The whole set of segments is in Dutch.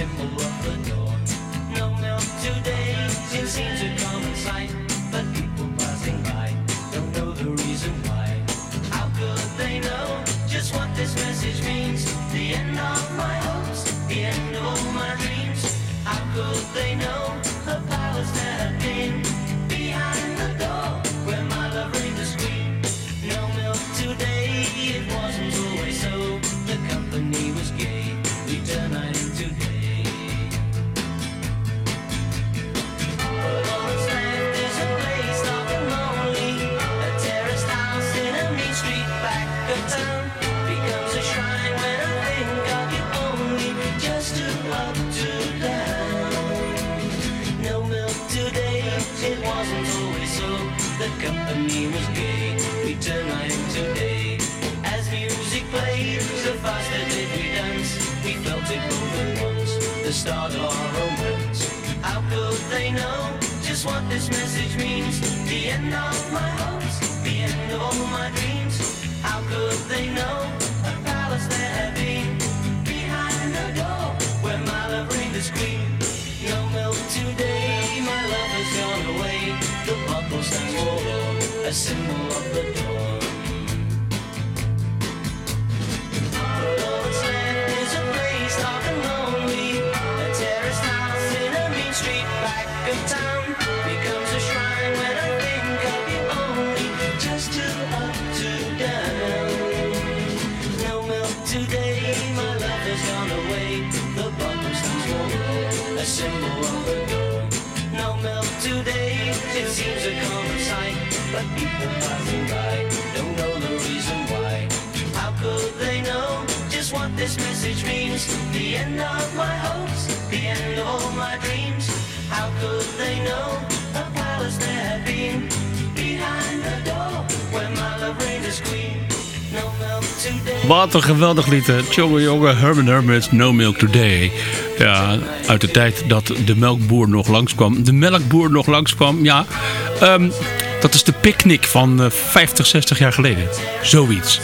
symbol Wat een geweldig liedje, Tjonge jongen. Herman Hermits, No Milk Today. Ja, uit de tijd dat de melkboer nog langskwam. De melkboer nog langskwam, ja. Ehm, dat is de picknick van eh, 50, 60 jaar geleden. Zoiets.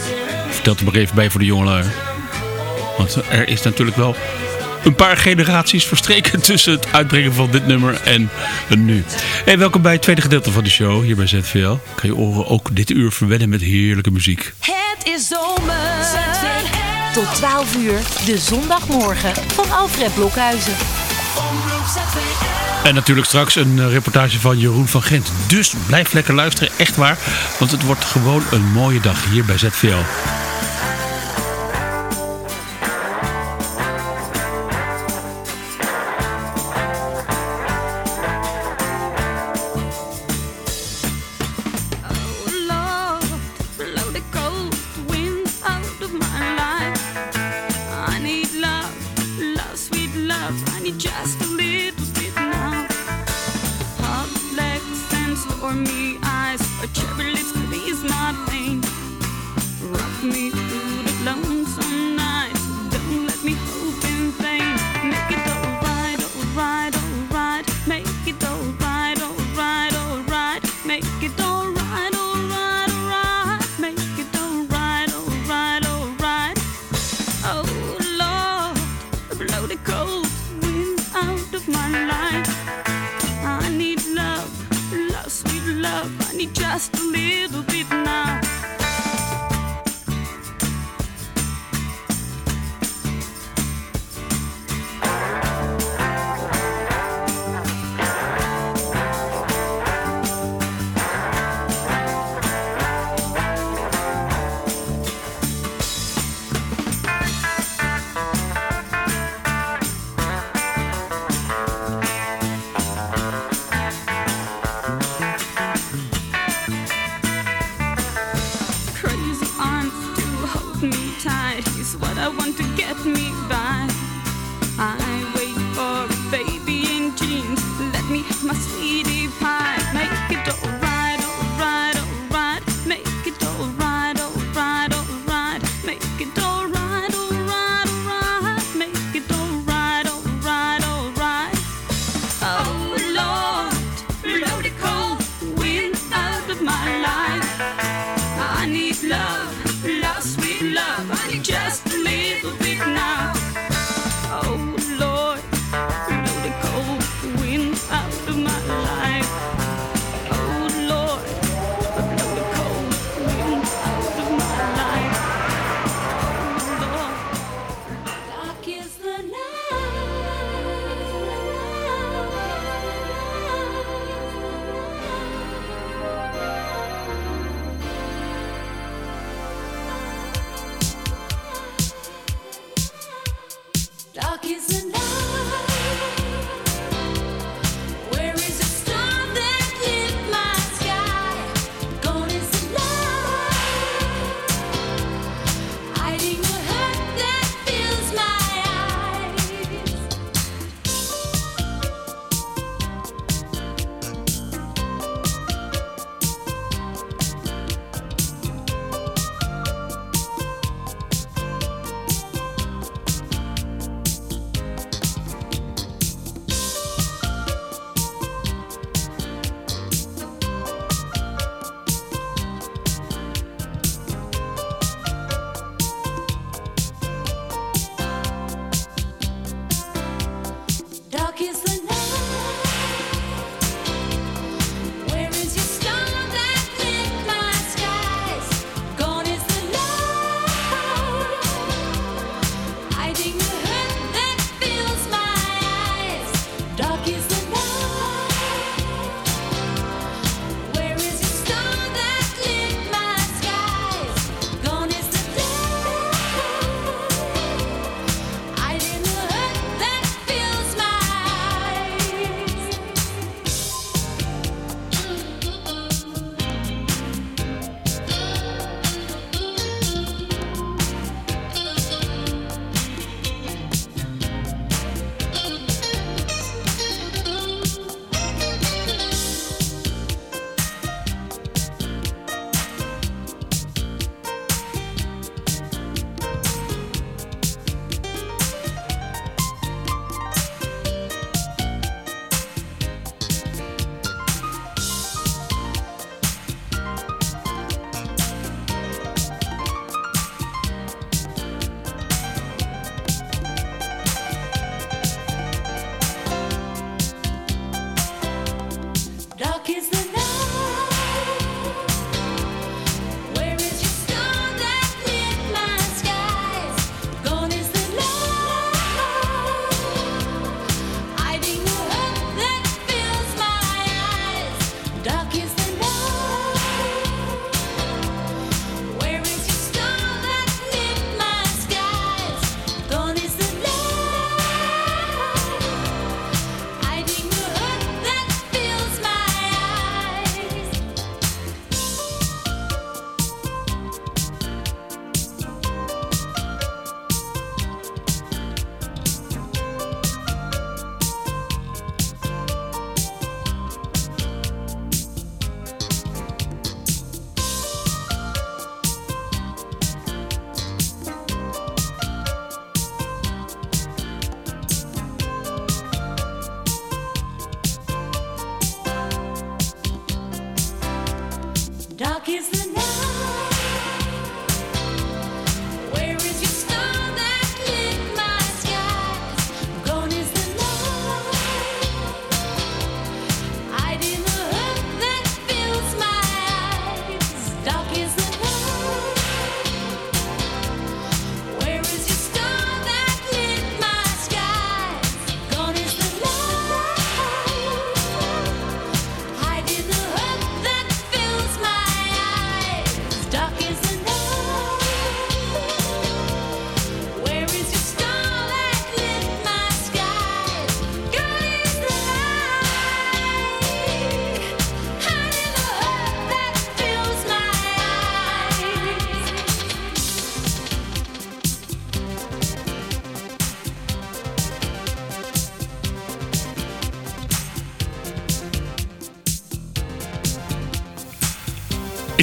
Vertel het maar even bij voor de jongelui. Want er is natuurlijk wel een paar generaties verstreken tussen het uitbrengen van dit nummer en nu. Hey, welkom bij het tweede gedeelte van de show hier bij ZVL. Kan je oren ook dit uur verwennen met heerlijke muziek is zomer. Tot 12 uur, de zondagmorgen van Alfred Blokhuizen. En natuurlijk straks een eh, reportage van Jeroen van Gent. Dus blijf lekker luisteren, echt waar. Want het wordt gewoon een mooie dag hier bij ZVL. me through the lonesome night.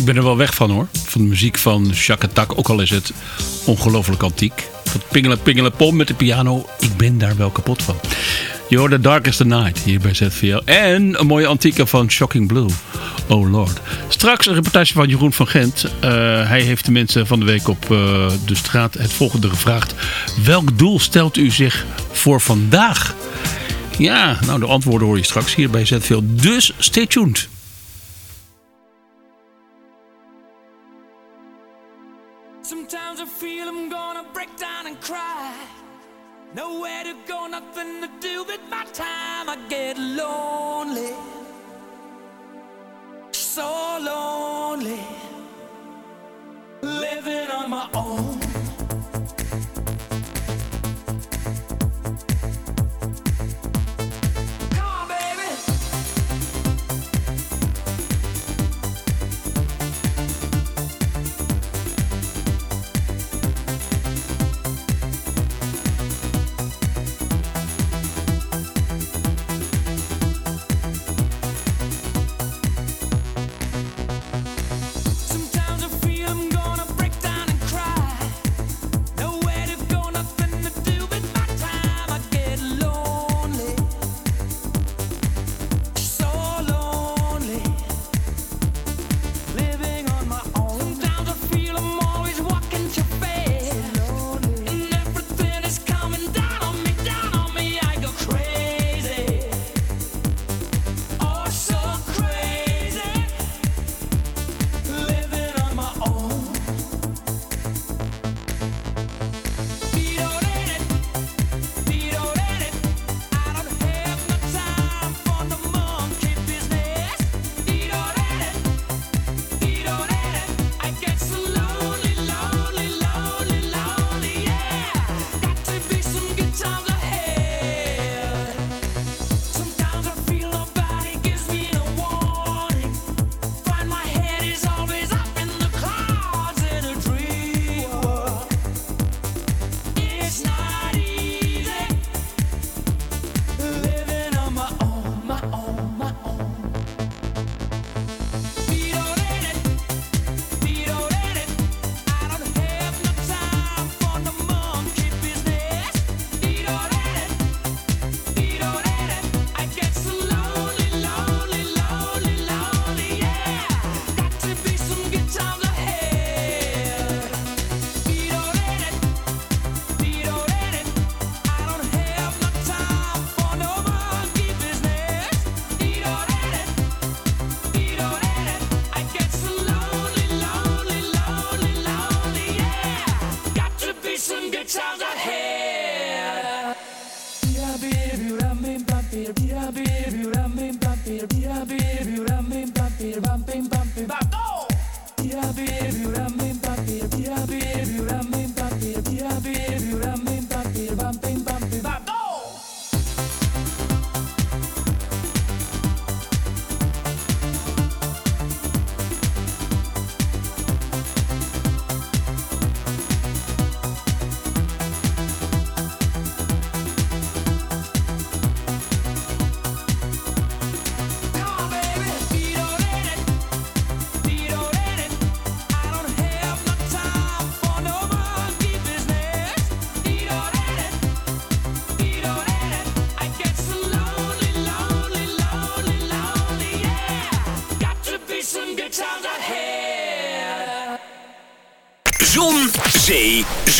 ik ben er wel weg van hoor. Van de muziek van Jacques Attack, ook al is het ongelooflijk antiek. Dat pingelen pingelen pom met de piano, ik ben daar wel kapot van. Je hoort The Darkest Night hier bij ZVL. En een mooie antieke van Shocking Blue. Oh lord. Straks een reportage van Jeroen van Gent. Eh, hij heeft de mensen van de week op eh, de straat het volgende gevraagd. Welk doel stelt u zich voor vandaag? Ja, nou de antwoorden hoor je straks hier bij ZVL. Dus stay tuned.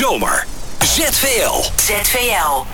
zomer. ZVL. ZVL.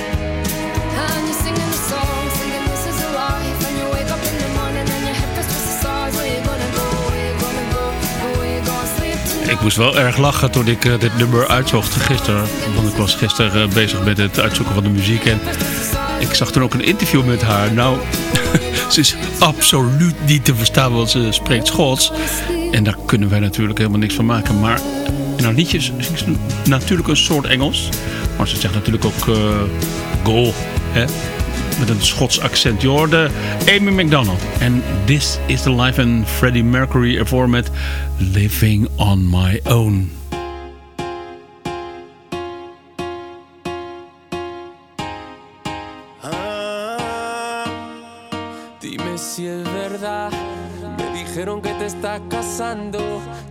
ik moest wel erg lachen toen ik eh, dit nummer uitzocht gisteren. Want ik was gisteren eh, bezig met het uitzoeken van de muziek. En ik zag toen ook een interview met haar. Nou, ze is absoluut niet te verstaan, want ze spreekt Schots. En daar kunnen wij natuurlijk helemaal niks van maken. Maar in haar liedjes is natuurlijk een soort Engels. Maar ze zegt natuurlijk ook eh, goal, hè? met een Schots accent. Je hoorde Amy McDonald. En This is the Life in Freddie Mercury ervoor met Living on My Own. Ah,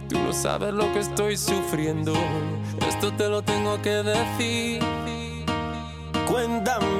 tú no sabes lo que estoy sufriendo, esto te lo tengo que decir. Cuéntame.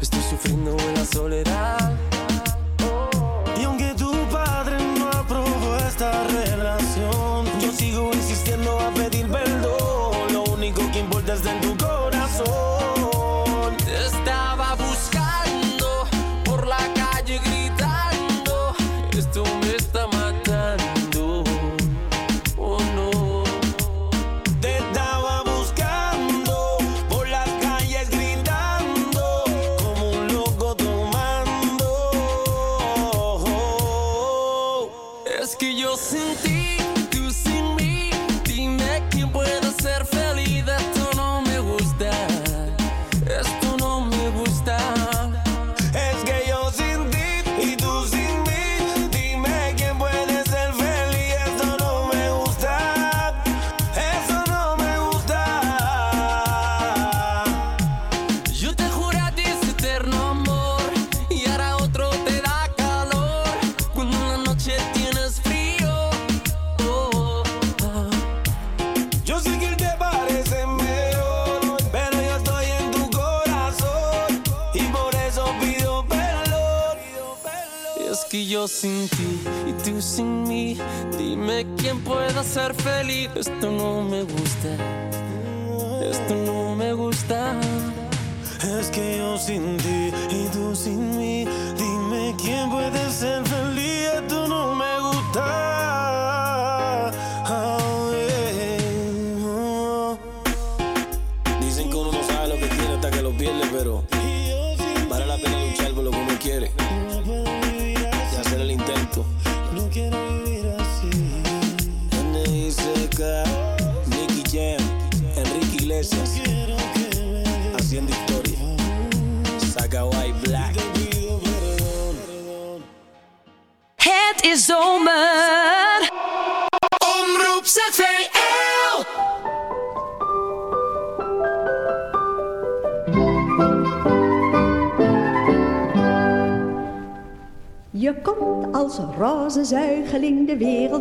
estoy sufriendo en la soledad.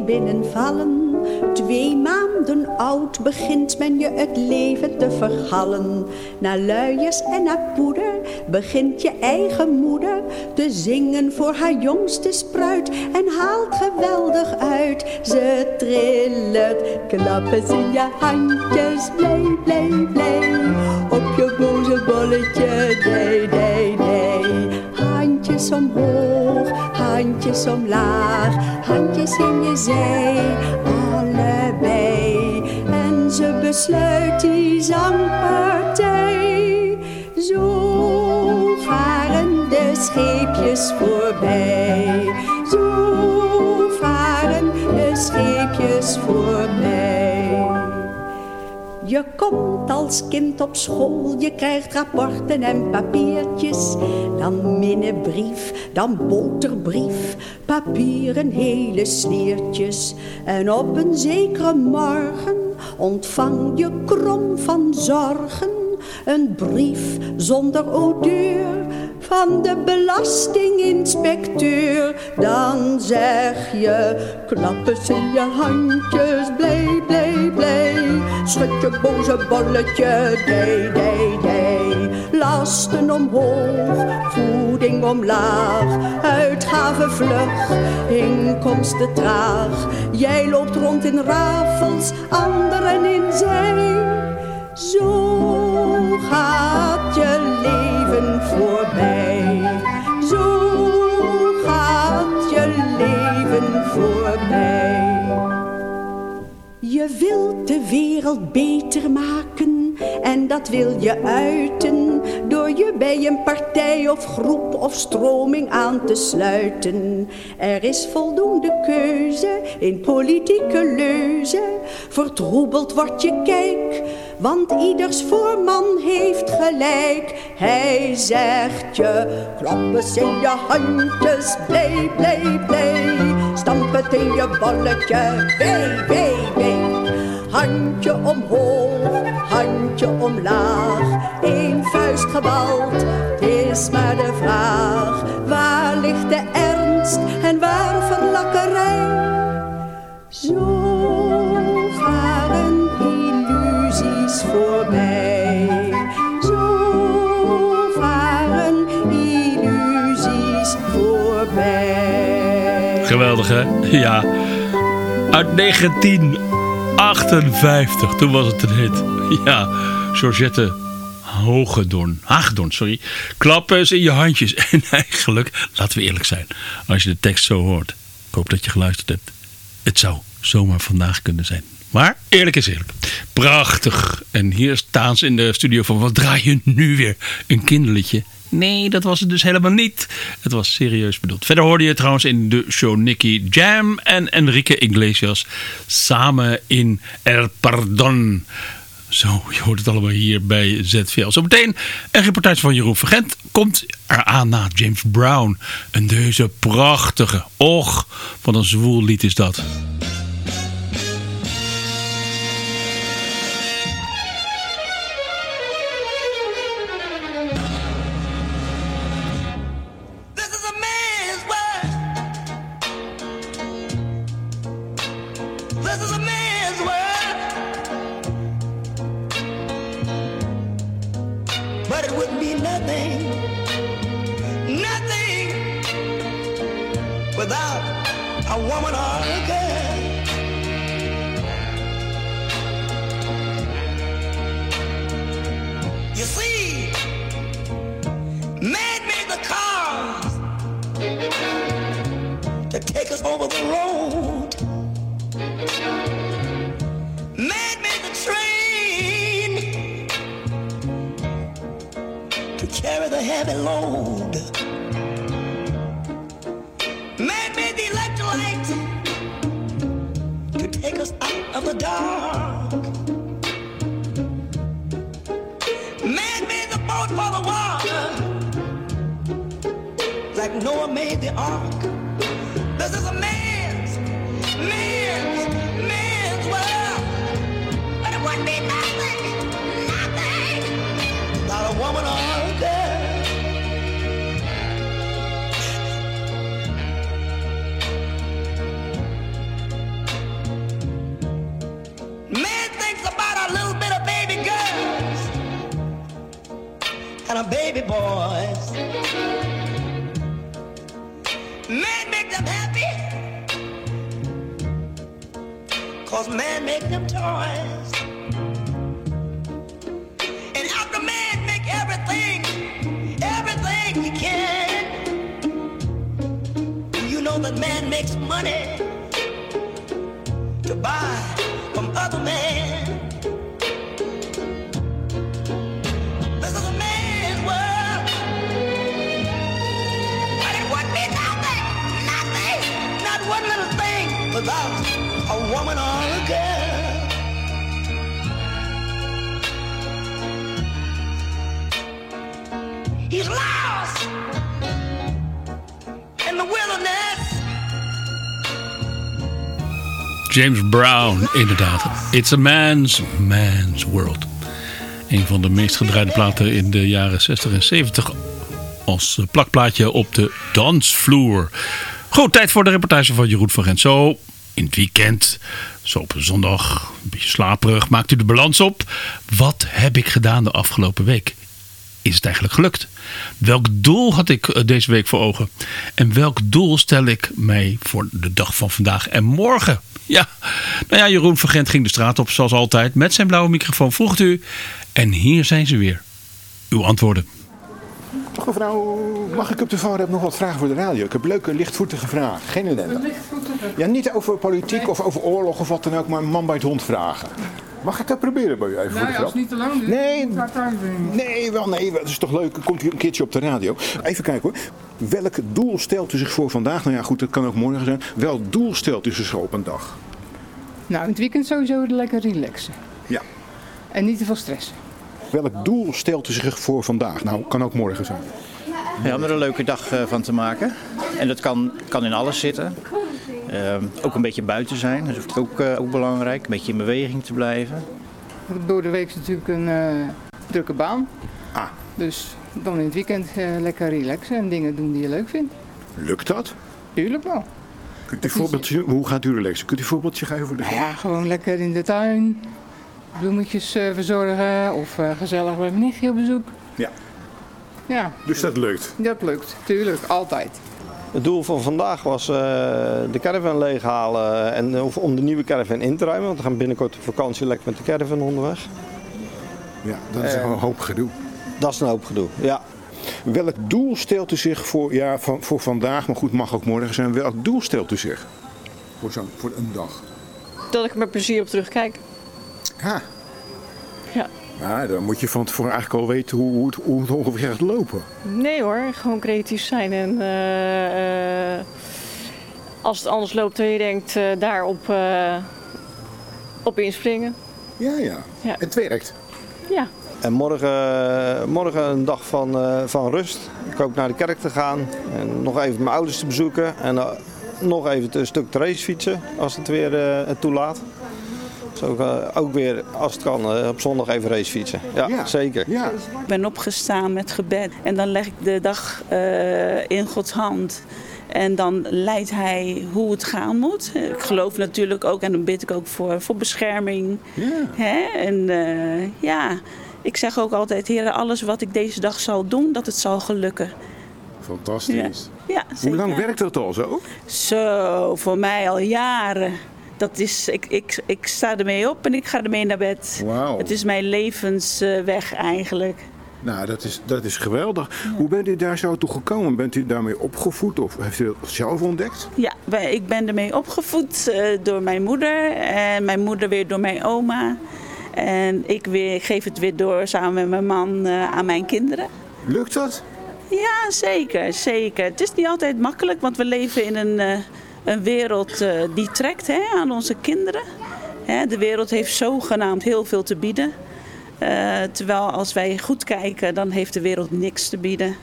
Binnenvallen. Twee maanden oud begint men je het leven te vergallen. Na luiers en na poeder begint je eigen moeder te zingen voor haar jongste spruit. En haalt geweldig uit. Ze trillert, klappen in je handjes, blij, blij, blij. Op je boze bolletje, nee, nee, nee. Handjes omhoog, handjes omlaag, handjes in je zij, allebei. En ze besluit die zangpartij. Zo varen de scheepjes voorbij. Je komt als kind op school, je krijgt rapporten en papiertjes. Dan minnebrief, dan boterbrief, papieren hele sliertjes. En op een zekere morgen ontvang je krom van zorgen. Een brief zonder odeur van de belastinginspecteur. Dan zeg je, klap eens in je handjes, blij, blij, blij. Schud je boze bolletje, dee, dee, dee. Lasten omhoog, voeding omlaag. Uitgaven vlug, inkomsten traag. Jij loopt rond in rafels, anderen in zee. Zo gaat je leven voorbij. Zo gaat je leven voorbij. Je wilt de wereld beter maken en dat wil je uiten door je bij een partij of groep of stroming aan te sluiten. Er is voldoende keuze in politieke leuzen, vertroebeld wordt je kijk, want ieders voorman heeft gelijk. Hij zegt je, klap eens in je handjes, blij, blij, blij. Stamp het in je bolletje, wee, wee, wee. Handje omhoog, handje omlaag, één vuist gebald. Is maar de vraag, waar ligt de ernst en waar verlakkerij? Geweldig, hè? Ja. Uit 1958. Toen was het een hit. Ja. Georgette Hogedorn. Hagedorn, sorry. Klappen in je handjes. En eigenlijk, laten we eerlijk zijn. Als je de tekst zo hoort. Ik hoop dat je geluisterd hebt. Het zou zomaar vandaag kunnen zijn. Maar eerlijk is eerlijk. Prachtig. En hier staan ze in de studio van wat draai je nu weer? Een kinderliedje. Nee, dat was het dus helemaal niet. Het was serieus bedoeld. Verder hoorde je trouwens in de show Nicky Jam en Enrique Iglesias samen in El Pardon. Zo, je hoort het allemaal hier bij ZVL. Zometeen een reportage van Jeroen Vergent komt eraan na James Brown. En deze prachtige, och, wat een zwoel lied is dat. Over the road. Made the train to carry the heavy load. Made the electrolyte to take us out of the dark. Made the boat for the water, like Noah made the ark. James Brown, inderdaad. It's a man's, man's world. Een van de meest gedraaide platen in de jaren 60 en 70 als plakplaatje op de dansvloer. Goed, tijd voor de reportage van Jeroen van Gent. Zo in het weekend, zo op een zondag, een beetje slaperig. Maakt u de balans op? Wat heb ik gedaan de afgelopen week? Is het eigenlijk gelukt? Welk doel had ik eh, deze week voor ogen? En welk doel stel ik mij voor de dag van vandaag en morgen? Ja, nou ja, Jeroen van Gent ging de straat op zoals altijd met zijn blauwe microfoon. Vroeg u. En hier zijn ze weer. Uw antwoorden. Dag mevrouw, mag ik op de voorraad nog wat vragen voor de radio? Ik heb leuke lichtvoetige vragen, geen ellende. Ja, niet over politiek of over oorlog of wat dan ook, maar een man bij het hond vragen. Mag ik dat proberen bij u even voor de Nee, grap? als het niet te lang duurt. Nee, thuis. Nee, wel nee, dat is toch leuk. Dan komt hier een keertje op de radio. Even kijken hoor. Welk doel stelt u zich voor vandaag? Nou ja, goed, dat kan ook morgen zijn. Welk doel stelt u zich zo op een dag? Nou, in het weekend sowieso lekker relaxen. Ja. En niet te veel stressen. Welk doel stelt u zich voor vandaag? Nou, kan ook morgen zijn. Ja, om er een leuke dag eh, van te maken. En dat kan, kan in alles zitten. Ehm, ook een beetje buiten zijn, dat is ook, eh, ook belangrijk. Een beetje in beweging te blijven. Door de week is natuurlijk een eh, drukke baan. Ah. Dus dan in het weekend eh, lekker relaxen en dingen doen die je leuk vindt. Lukt dat? Tuurlijk wel. Kunt u een voorbeeldje, hoe gaat u relaxen? Kunt u een voorbeeldje geven voor de Nou ja, gewoon lekker in de tuin. Bloemetjes verzorgen of eh, gezellig bij mijn nichtje op bezoek. Ja. Ja, Dus dat lukt? dat lukt. Tuurlijk, altijd. Het doel van vandaag was eh, de caravan leeghalen en of om de nieuwe caravan in te ruimen. Want we gaan binnenkort op vakantie lekker met de caravan onderweg. Ja, dat is Eh, een hoop gedoe. Dat is een hoop gedoe, ja. Welk doel stelt u zich voor, ja, van, voor vandaag, maar goed, mag ook morgen zijn. Welk doel stelt u zich voor, zo, voor een dag? Dat ik er met plezier op terugkijk. Ja. Dan moet je van tevoren eigenlijk al weten hoe, hoe, het, hoe het ongeveer gaat lopen. Nee hoor, gewoon creatief zijn en eh, eh, als het anders loopt dan je denkt, eh, daarop eh, op inspringen. Ja, ja. Ja. Het werkt. Ja. En morgen, morgen een dag van, eh, van rust. Ik hoop naar de kerk te gaan en nog even mijn ouders te bezoeken. En nog even een stuk te racefietsen als het weer eh, het toelaat. Ook, ook weer, als het kan, eh, op zondag even racefietsen. Ja, zeker. Ik ben opgestaan met gebed en dan leg ik de dag eh, in Gods hand. En dan leidt hij hoe het gaan moet. Ik geloof natuurlijk ook en dan bid ik ook voor, voor bescherming. Hè? En eh, ja, ik zeg ook altijd, Heer, alles wat ik deze dag zal doen, dat het zal gelukken. Fantastisch. Ja, Hoe lang werkt dat al zo? Zo, voor mij al jaren. Dat is, ik, ik, ik sta ermee op en ik ga ermee naar bed. Het is mijn levensweg eigenlijk. Nou, dat is, dat is geweldig. Hoe bent u daar zo toe gekomen? Bent u daarmee opgevoed of heeft u dat zelf ontdekt? Ja, ik ben ermee opgevoed eh, door mijn moeder en mijn moeder weer door mijn oma. En ik, weer, ik geef het weer door samen met mijn man eh, aan mijn kinderen. Lukt dat? Ja, zeker, zeker. Het is niet altijd makkelijk, want we leven in een, eh, een wereld eh, die trekt hè, aan onze kinderen. Hè, de wereld heeft zogenaamd heel veel te bieden. Eh, terwijl als wij goed kijken, dan heeft de wereld niks te bieden.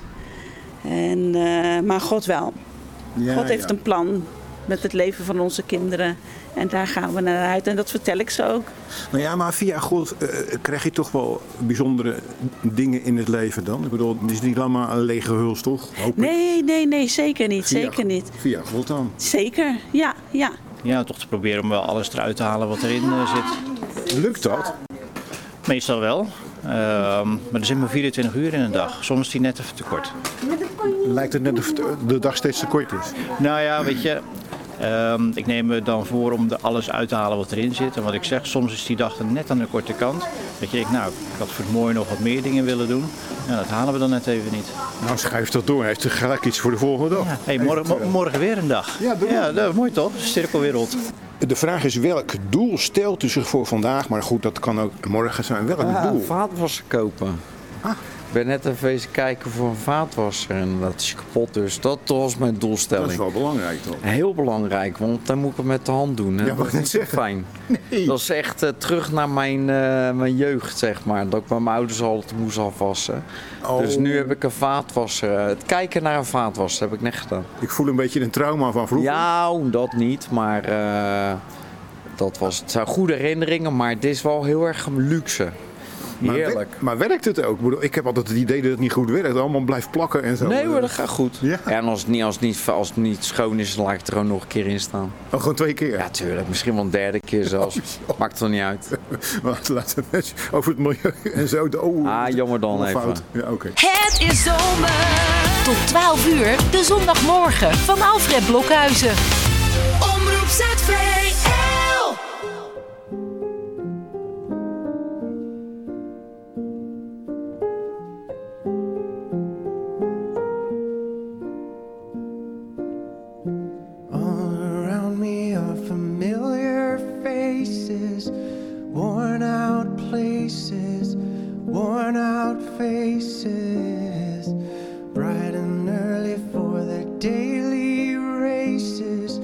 En, eh, maar God wel. Ja, God heeft ja. een plan met het leven van onze kinderen. En daar gaan we naar uit. En dat vertel ik ze ook. Nou ja, maar via God eh, krijg je toch wel bijzondere dingen in het leven dan? Ik bedoel, het is niet allemaal een lege huls, toch? Hoop. Nee, nee, nee, zeker niet. Via- Zeker niet. Via God dan. Zeker, ja, ja. Ja, toch te proberen om wel alles eruit te halen wat erin eh, zit. Lukt dat? Meestal wel. Ehm, maar er zit maar 24 uur in een dag. Soms is die net even te kort. Lijkt het net of de dag steeds te kort is. Nou ja, weet je, ehm, ik neem me dan voor om er alles uit te halen wat erin zit. En wat ik zeg, soms is die dag dan net aan de korte kant. Dat je denkt, nou, ik had voor het mooi nog wat meer dingen willen doen. Ja, dat halen we dan net even niet. Nou, schuif dat door. Hij heeft gelijk iets voor de volgende dag. Hey, morgen, mo- morgen weer een dag. Ja, doe ja dat is mooi toch? Cirkel weer rond. De vraag is welk doel stelt u zich voor vandaag? Maar goed, dat kan ook morgen zijn. Welk Ja, doel? een vaatwasser kopen. Ik ben net even eens kijken voor een vaatwasser en dat is kapot. Dus dat was mijn doelstelling. Dat is wel belangrijk toch? Heel belangrijk, want dan moet ik het met de hand doen. Hè? Ja, dat is niet fijn. Dat is echt eh, terug naar mijn, eh, mijn jeugd, zeg maar. Dat ik bij mijn ouders altijd moest afwassen. Oh. Dus nu heb ik een vaatwasser. Het kijken naar een vaatwasser heb ik net gedaan. Ik voel een beetje een trauma van vroeger. Ja, oh, dat niet, maar eh, dat was, het zijn goede herinneringen, maar het is wel heel erg luxe. Maar, Heerlijk. wer- maar werkt het ook? Ik, heb altijd het idee dat het niet goed werkt. Allemaal blijft plakken en zo. Nee hoor, dat gaat goed. Ja? en als het, niet, als, het niet, als het niet schoon is, dan laat ik het er gewoon nog een keer in staan. Oh, gewoon twee keer? Ja, tuurlijk. Misschien wel een derde keer zelfs. Maakt er niet uit. Laten het over het milieu en zo. Oh, Ah, jammer dan even. fout. Ja, oké. Het is zomer. Tot 12 uur, de zondagmorgen van Alfred Blokhuizen. Omroep ZVL. Worn out faces, bright and early for their daily races,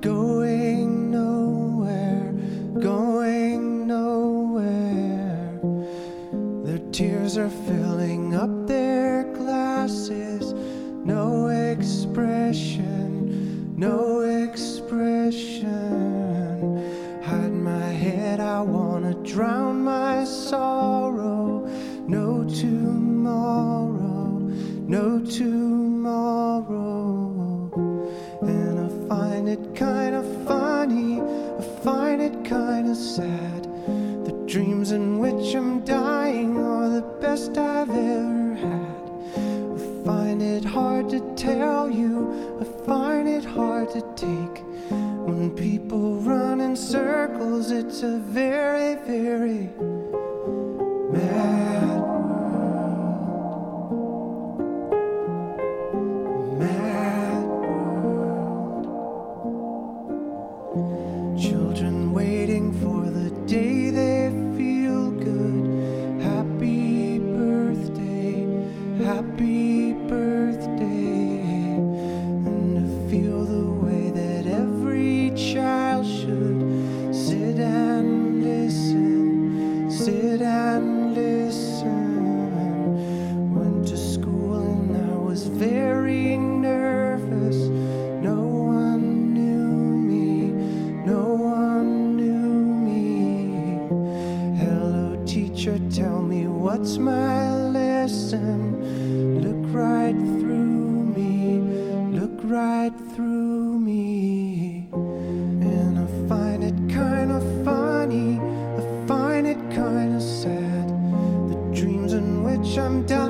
going nowhere, going nowhere. Their tears are filling I'm done.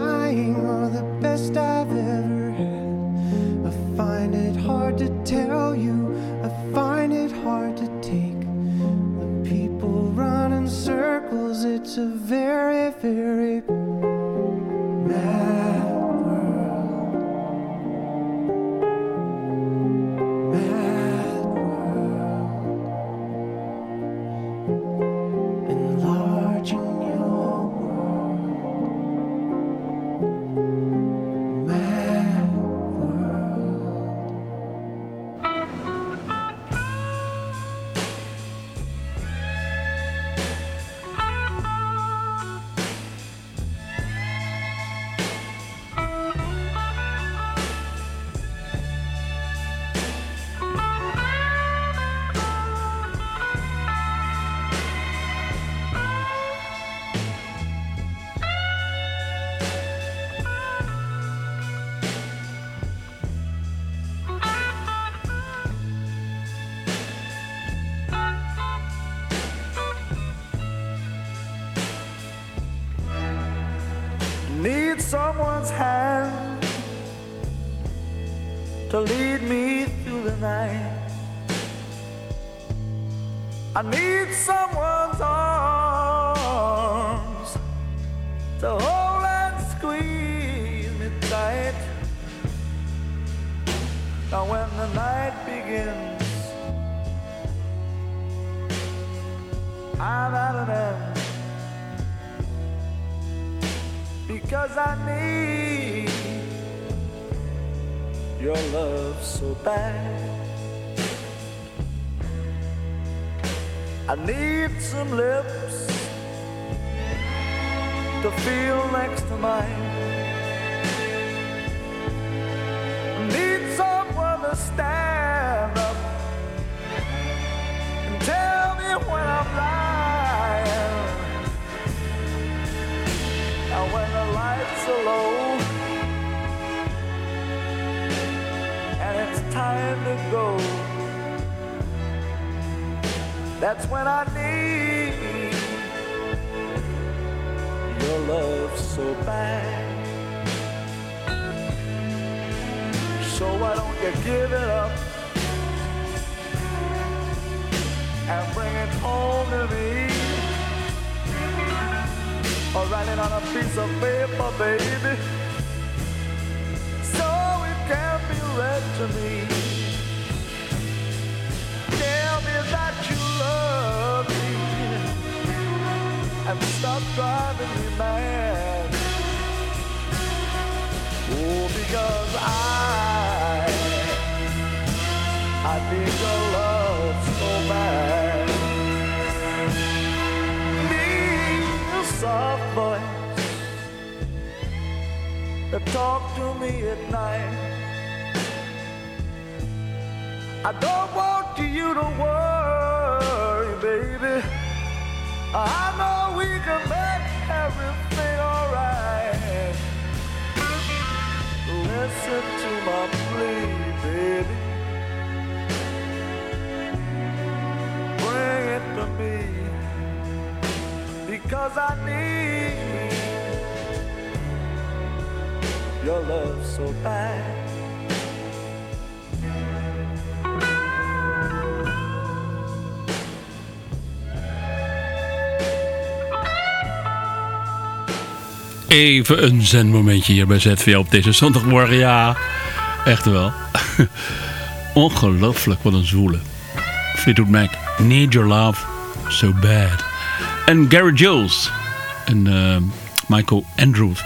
Because I need your love so bad. I need some lips to feel next to mine. Low and it's time to go. That's when I need your love so bad. So why don't you give it up and bring it home to me? Or write it on a piece of paper, baby, so it can be read to me. Tell me that you love me and stop driving me mad. Oh, because I, I need your love so bad. Need a soft talk to me at night. I don't want you to worry, baby. I know we can make everything alright. Listen to my plea, baby. Bring it to me because I need love so bad. Even een zenmomentje hier bij ZVL op deze zondagmorgen. Ja, echt wel. Ongelooflijk, wat een zwoele. Fleetwood Mac, Need Your Love So Bad. En Gary Jules en eh, Michael Andrews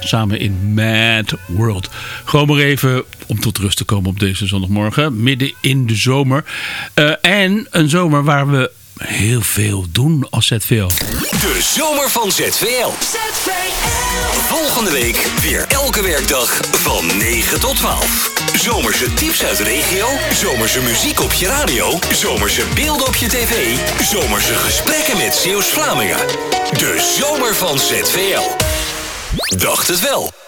samen in Mad World. Gewoon maar even om tot rust te komen op deze zondagmorgen. Midden in de zomer. Eh, en een zomer waar we heel veel doen als ZVL. De zomer van ZVL. Volgende week weer elke werkdag van 9 tot 12. Zomerse tips uit de regio. Zomerse muziek op je radio. Zomerse beelden op je tv. Zomerse gesprekken met Zeeuws-Vlamingen. De zomer van ZVL. Dacht het wel.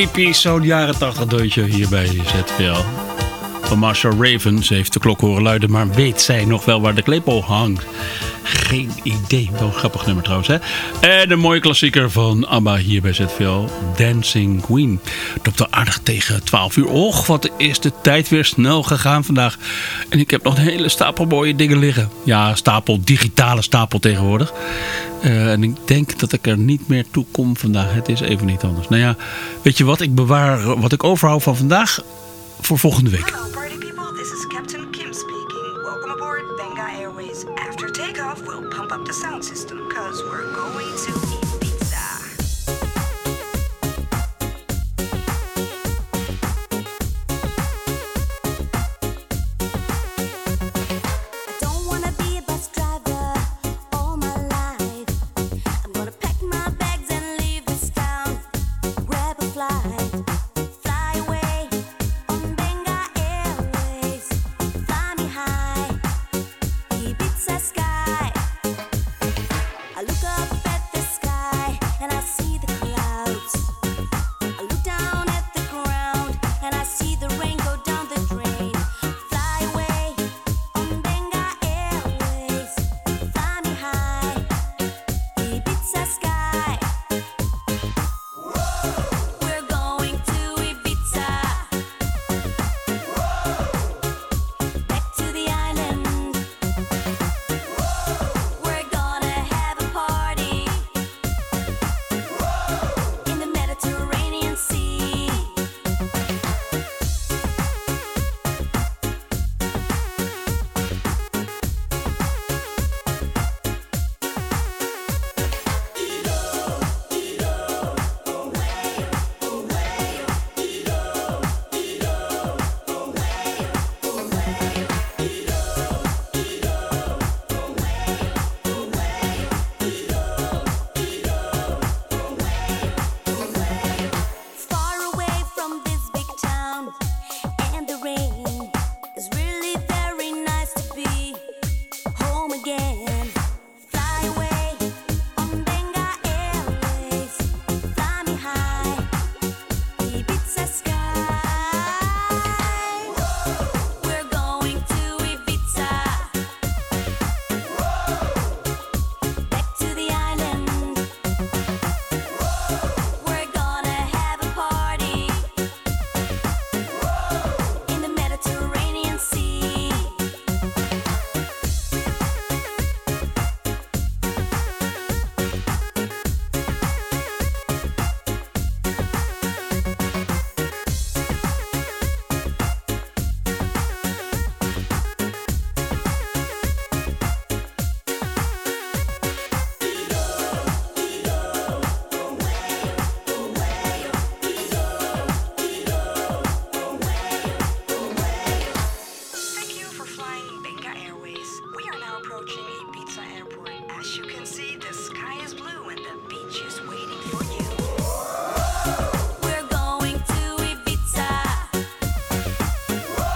Typisch zo'n jaren 80 deuntje hier bij ZVL. Van Marsha Raven. Ze heeft de klok horen luiden, maar weet zij nog wel waar de klepel hangt? Geen idee. Wel een grappig nummer trouwens, hè? En een mooie klassieker van ABBA hier bij ZVL. Dancing Queen. Dr. aardig tegen 12 uur. Och, wat is de tijd weer snel gegaan vandaag. En ik heb nog een hele stapel mooie dingen liggen. Ja, stapel, digitale stapel tegenwoordig. Eh, en ik denk dat ik er niet meer toe kom vandaag. Het is even niet anders. Nou ja, weet je wat? Ik bewaar wat ik overhoud van vandaag voor volgende week. Party people, this is Captain Kim speaking. Welcome aboard Benga Airways. After takeoff, we'll pump up the sound system because we're going to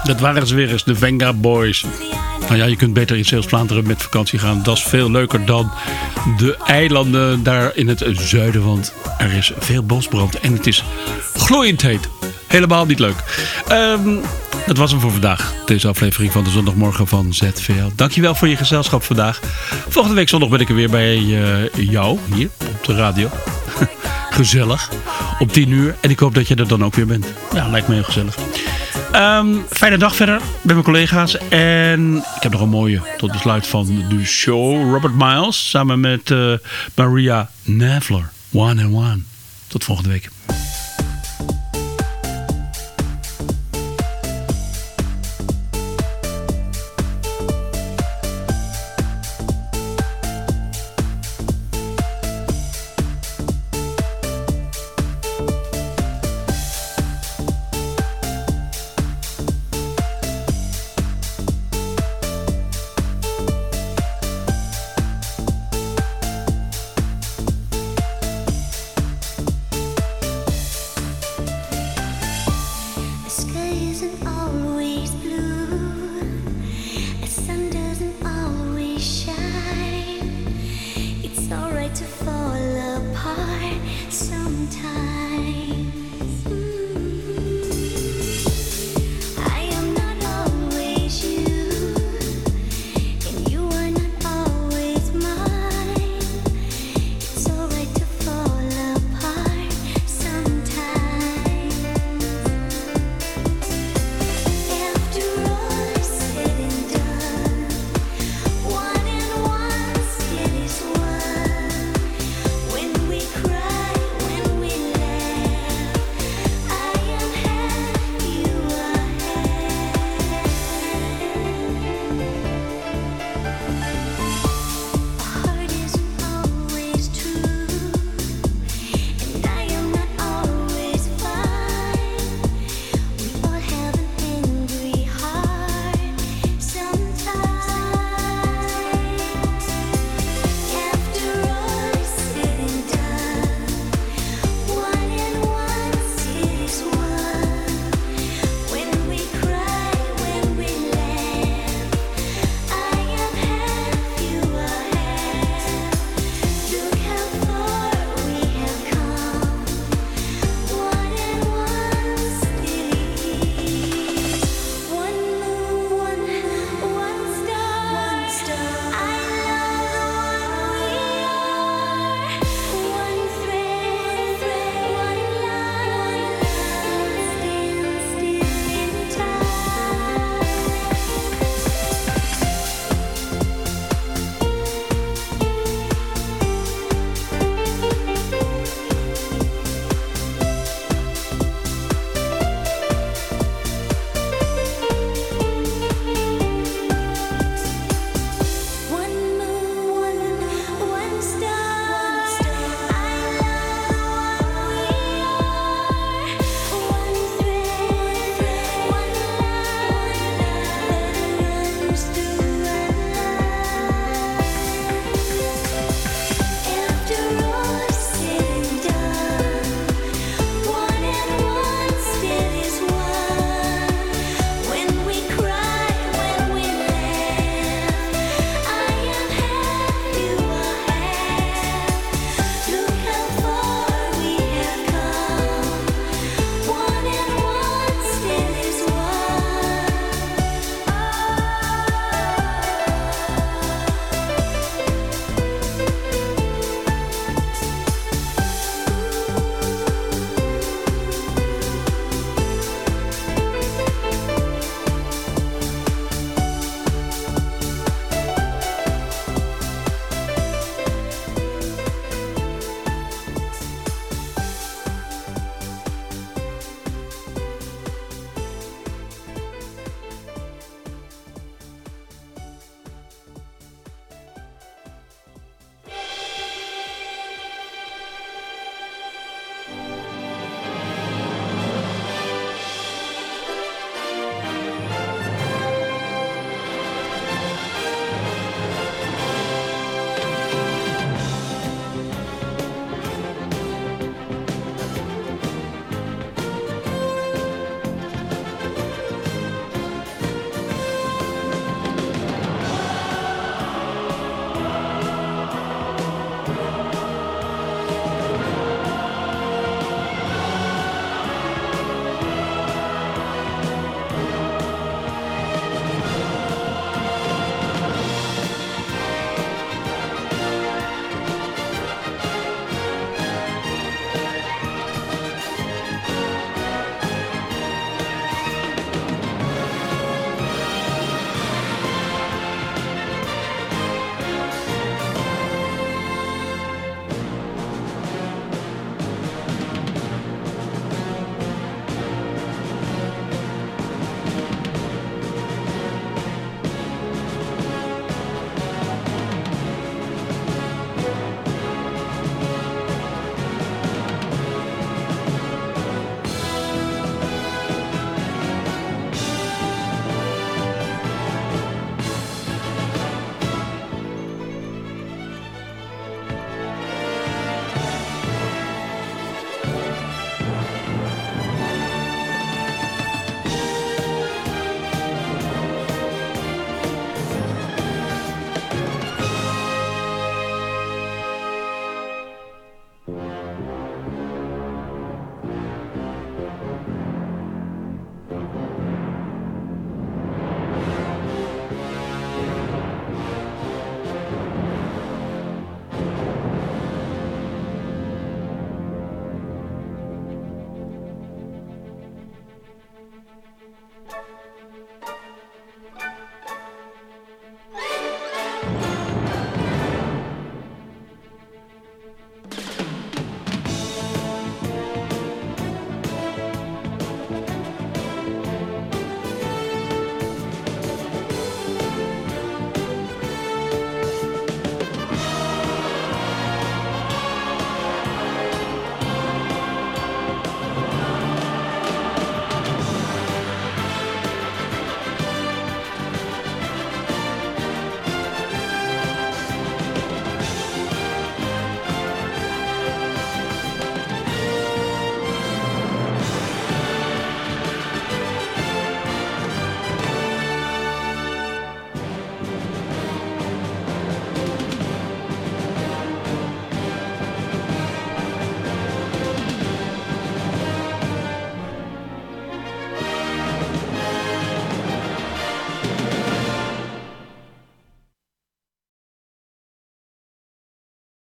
Dat waren ze weer eens, de Venga Boys. Nou ja, je kunt beter in Zeeuws-Vlaanderen met vakantie gaan. Dat is veel leuker dan de eilanden daar in het zuiden. Want er is veel bosbrand en het is gloeiend heet. Helemaal niet leuk. Ehm, dat was hem voor vandaag. Deze aflevering van de zondagmorgen van ZVL. Dankjewel voor je gezelschap vandaag. Volgende week zondag ben ik er weer bij eh, jou, hier op de radio. gezellig. Om 10 uur. En ik hoop dat je er dan ook weer bent. Ja, lijkt me heel gezellig. Ehm, fijne dag verder met mijn collega's. En ik heb nog een mooie tot besluit van de show. Robert Miles samen met eh, Maria Navler. One and One. Tot volgende week.